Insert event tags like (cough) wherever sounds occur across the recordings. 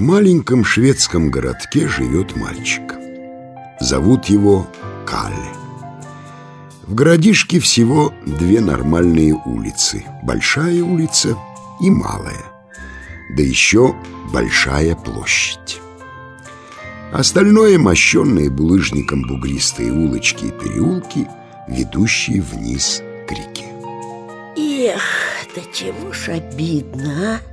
В маленьком шведском городке живет мальчик. Зовут его Калле. В городишке всего две нормальные улицы. Большая улица и малая. Да еще большая площадь. Остальное мощенные булыжником бугристые улочки и переулки, ведущие вниз к реке. Эх, да чего ж обидно, а?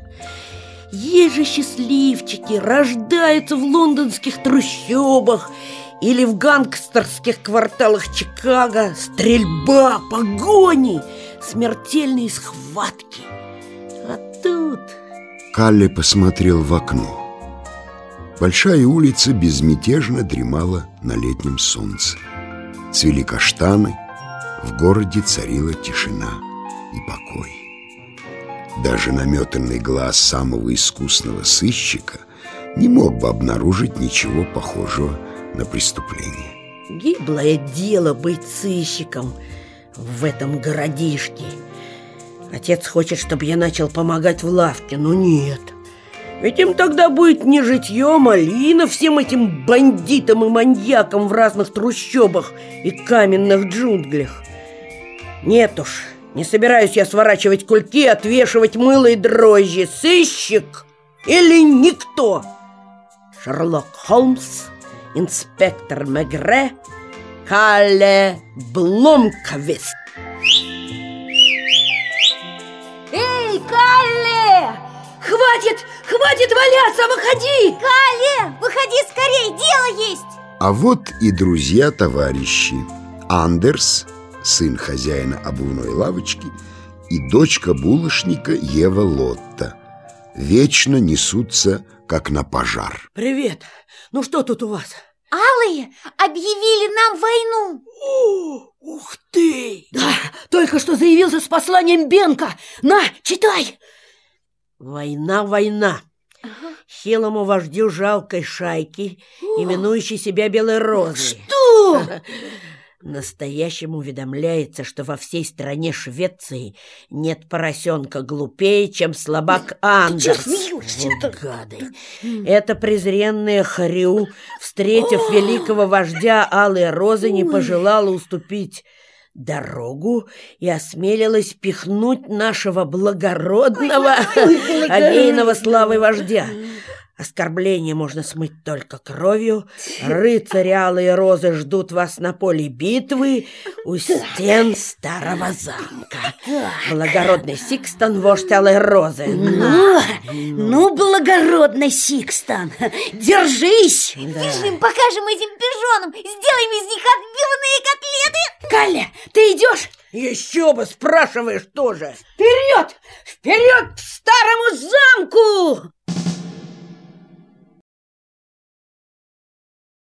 Есть же счастливчики, рождаются в лондонских трущобах или в гангстерских кварталах Чикаго. Стрельба, погони, смертельные схватки. А тут... Калли посмотрел в окно. Большая улица безмятежно дремала на летнем солнце. Цвели каштаны, в городе царила тишина и покой. Даже наметанный глаз самого искусного сыщика не мог бы обнаружить ничего похожего на преступление. Гиблое дело быть сыщиком в этом городишке. Отец хочет, чтобы я начал помогать в лавке, но нет. Ведь им тогда будет не житье, а малина всем этим бандитам и маньякам в разных трущобах и каменных джунглях. Нет уж, не собираюсь я сворачивать кульки, отвешивать мыло и дрожжи. Сыщик или никто? Шерлок Холмс, инспектор Мегре, Калле Бломквист. Хватит, хватит валяться, выходи! Калле, выходи скорей, дело есть! А вот и друзья-товарищи. Андерс сын хозяина обувной лавочки, и дочка булочника Ева Лотта. Вечно несутся, как на пожар. Привет! Ну что тут у вас? Алые объявили нам войну О, Ух ты! Да, только что заявился с посланием Бенка На, читай! Война, война ага. Хилому вождю жалкой шайки, О. именующей себя Белой Розой Что? (laughs) Настоящим уведомляется, что во всей стране Швеции нет поросенка глупее, чем слабак Андерс. Вот гады. Это презренная Хрю, встретив великого вождя Алой Розы, не пожелала уступить дорогу и осмелилась пихнуть нашего благородного, овеянного славы вождя. Оскорбление можно смыть только кровью. Рыцари алые розы ждут вас на поле битвы у стен старого замка. Благородный Сикстон, вождь алой розы. Ну, ну, благородный Сикстон, держись! Да. Бежим, покажем этим пижонам, сделаем из них отбивные Калля, ты идешь? Еще бы, спрашиваешь тоже. Вперед! Вперед!